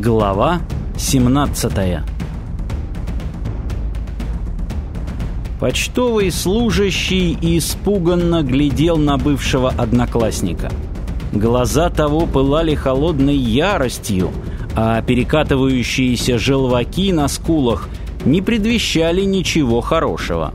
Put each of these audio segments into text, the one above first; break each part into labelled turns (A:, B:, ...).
A: Глава 17 Почтовый служащий испуганно глядел на бывшего одноклассника. Глаза того пылали холодной яростью, а перекатывающиеся желваки на скулах не предвещали ничего хорошего.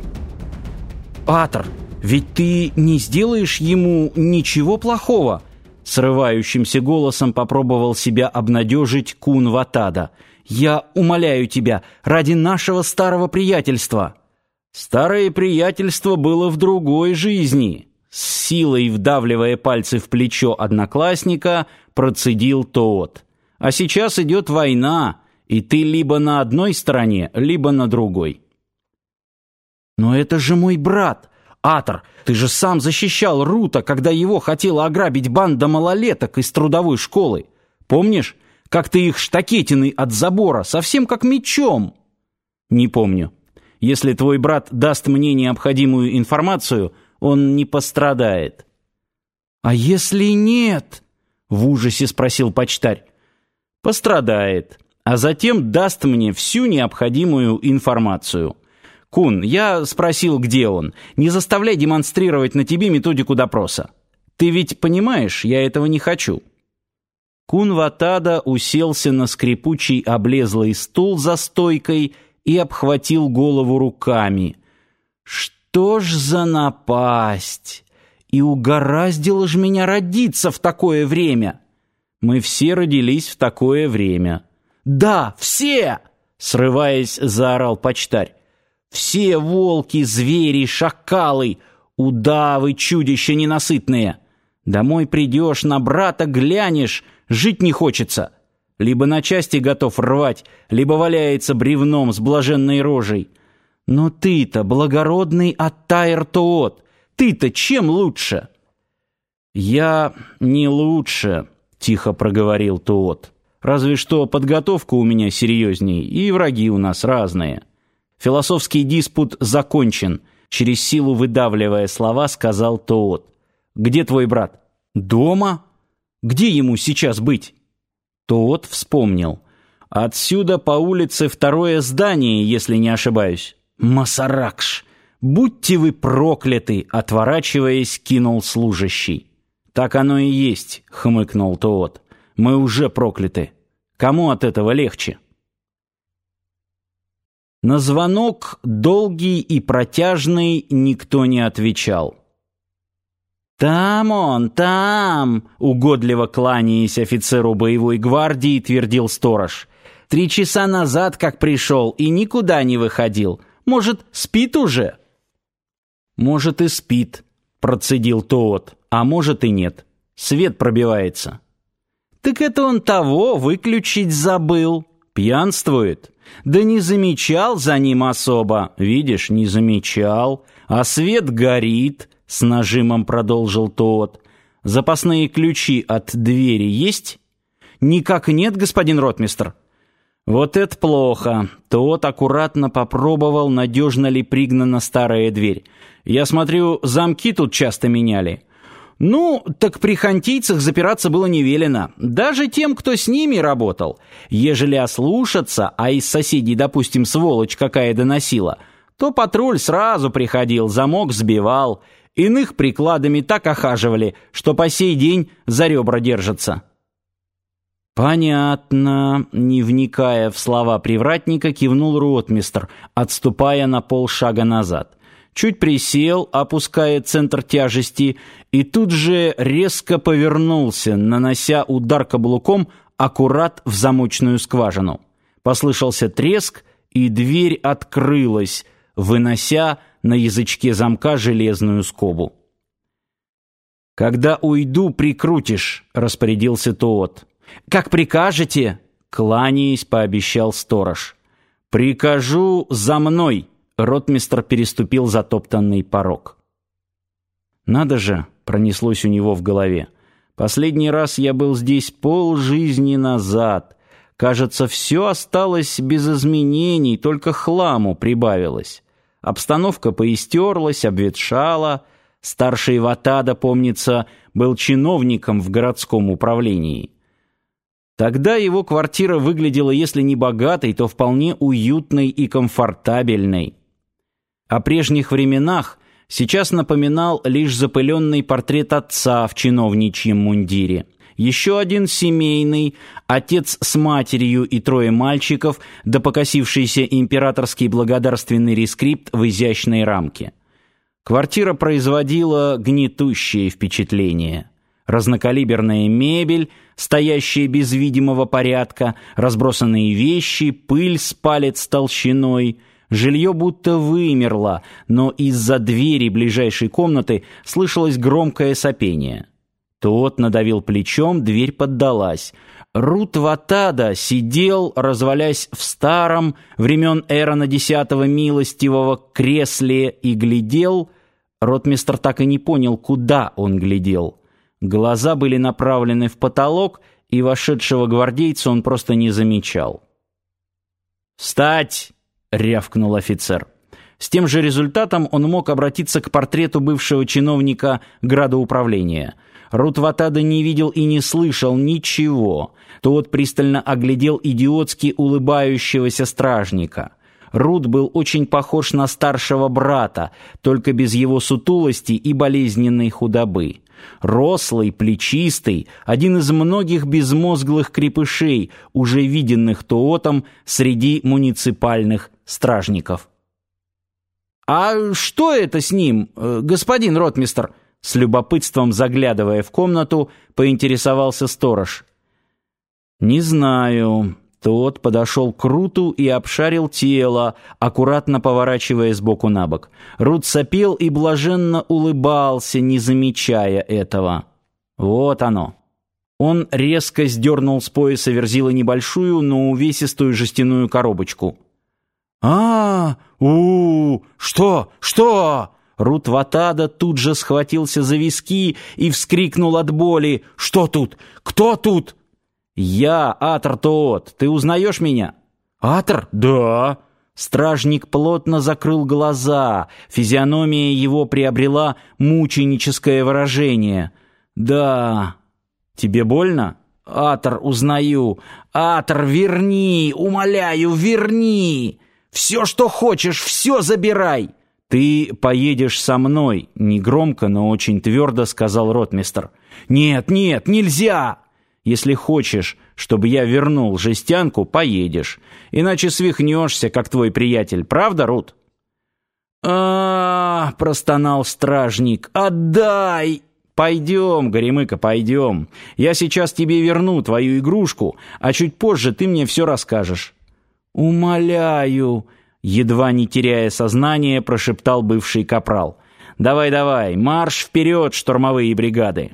A: «Патр, ведь ты не сделаешь ему ничего плохого?» Срывающимся голосом попробовал себя обнадежить Кун Ватада. «Я умоляю тебя, ради нашего старого приятельства!» Старое приятельство было в другой жизни. С силой вдавливая пальцы в плечо одноклассника, процедил тот. «А сейчас идет война, и ты либо на одной стороне, либо на другой». «Но это же мой брат!» Атор, ты же сам защищал Рута, когда его хотела ограбить банда малолеток из трудовой школы. Помнишь, как ты их штакетиной от забора, совсем как мечом? Не помню. Если твой брат даст мне необходимую информацию, он не пострадает. А если нет? В ужасе спросил почтарь. Пострадает, а затем даст мне всю необходимую информацию. «Кун, я спросил, где он. Не заставляй демонстрировать на тебе методику допроса. Ты ведь понимаешь, я этого не хочу». Кун Ватада уселся на скрипучий облезлый стул за стойкой и обхватил голову руками. «Что ж за напасть! И угораздило ж меня родиться в такое время!» «Мы все родились в такое время». «Да, все!» — срываясь, заорал почтарь. Все волки, звери, шакалы, удавы, чудища ненасытные. Домой придешь, на брата глянешь, жить не хочется. Либо на части готов рвать, либо валяется бревном с блаженной рожей. Но ты-то благородный Аттайр-Тоот, ты-то чем лучше? Я не лучше, тихо проговорил Тоот. Разве что подготовка у меня серьезней, и враги у нас разные. Философский диспут закончен. Через силу выдавливая слова, сказал Тоот. «Где твой брат?» «Дома? Где ему сейчас быть?» Тоот вспомнил. «Отсюда по улице второе здание, если не ошибаюсь». «Масаракш! Будьте вы прокляты!» Отворачиваясь, кинул служащий. «Так оно и есть», — хмыкнул Тоот. «Мы уже прокляты. Кому от этого легче?» На звонок, долгий и протяжный, никто не отвечал. «Там он, там!» — угодливо кланяясь офицеру боевой гвардии, твердил сторож. «Три часа назад как пришел и никуда не выходил. Может, спит уже?» «Может, и спит», — процедил Тоот, «а может и нет. Свет пробивается». «Так это он того выключить забыл. Пьянствует». Да не замечал за ним особо. Видишь, не замечал. А свет горит, с нажимом продолжил тот. Запасные ключи от двери есть? Никак нет, господин ротмистр. Вот это плохо. Тот аккуратно попробовал, надежно ли пригнана старая дверь. Я смотрю, замки тут часто меняли. Ну, так при хантийцах запираться было не велено, даже тем, кто с ними работал. Ежели ослушаться, а из соседей, допустим, сволочь какая доносила, то патруль сразу приходил, замок сбивал. Иных прикладами так охаживали, что по сей день за ребра держатся. «Понятно», — не вникая в слова привратника, кивнул ротмистр, отступая на полшага назад чуть присел, опуская центр тяжести, и тут же резко повернулся, нанося удар каблуком аккурат в замочную скважину. Послышался треск, и дверь открылась, вынося на язычке замка железную скобу. «Когда уйду, прикрутишь», — распорядился Тоот. «Как прикажете?» — кланяясь, пообещал сторож. «Прикажу за мной», Ротмистр переступил затоптанный порог. «Надо же!» — пронеслось у него в голове. «Последний раз я был здесь полжизни назад. Кажется, все осталось без изменений, только хламу прибавилось. Обстановка поистерлась, обветшала. Старший Ватада, помнится, был чиновником в городском управлении. Тогда его квартира выглядела, если не богатой, то вполне уютной и комфортабельной. О прежних временах сейчас напоминал лишь запыленный портрет отца в чиновничьем мундире. Еще один семейный, отец с матерью и трое мальчиков, да покосившийся императорский благодарственный рескрипт в изящной рамке. Квартира производила гнетущее впечатление. Разнокалиберная мебель, стоящая без видимого порядка, разбросанные вещи, пыль с палец толщиной — Жилье будто вымерло, но из-за двери ближайшей комнаты слышалось громкое сопение. Тот надавил плечом, дверь поддалась. Рут Ватада сидел, развалясь в старом, времен Эрона десятого милостивого кресле и глядел. Ротмистр так и не понял, куда он глядел. Глаза были направлены в потолок, и вошедшего гвардейца он просто не замечал. «Встать!» — рявкнул офицер. С тем же результатом он мог обратиться к портрету бывшего чиновника градоуправления — Рутватада не видел и не слышал ничего. Тот пристально оглядел идиотски улыбающегося стражника. Рут был очень похож на старшего брата, только без его сутулости и болезненной худобы. Рослый, плечистый, один из многих безмозглых крепышей, уже виденных Тоотом среди муниципальных стражников. «А что это с ним, э, господин ротмистр?» С любопытством заглядывая в комнату, поинтересовался сторож. «Не знаю». Тот подошел к Руту и обшарил тело, аккуратно поворачивая сбоку на бок. Рут сопел и блаженно улыбался, не замечая этого. Вот оно. Он резко сдернул с пояса верзила небольшую, но увесистую жестяную коробочку. А у, Что? Что?» Рут Ватада тут же схватился за виски и вскрикнул от боли. «Что тут? Кто тут?» «Я, Атр Тоот. Ты узнаешь меня?» «Атр? Да». Стражник плотно закрыл глаза. Физиономия его приобрела мученическое выражение. «Да». «Тебе больно?» «Атр, узнаю. Атр, верни! Умоляю, верни! Все, что хочешь, все забирай!» «Ты поедешь со мной», — негромко, но очень твердо сказал ротмистр. «Нет, нет, нельзя!» «Если хочешь, чтобы я вернул жестянку, поедешь. Иначе свихнешься, как твой приятель. Правда, Рут?» а, -а, -а простонал стражник. «Отдай!» «Пойдем, Горемыка, пойдем. Я сейчас тебе верну твою игрушку, а чуть позже ты мне все расскажешь». «Умоляю!» едва не теряя сознание, прошептал бывший капрал. «Давай, давай, марш вперед, штурмовые бригады!»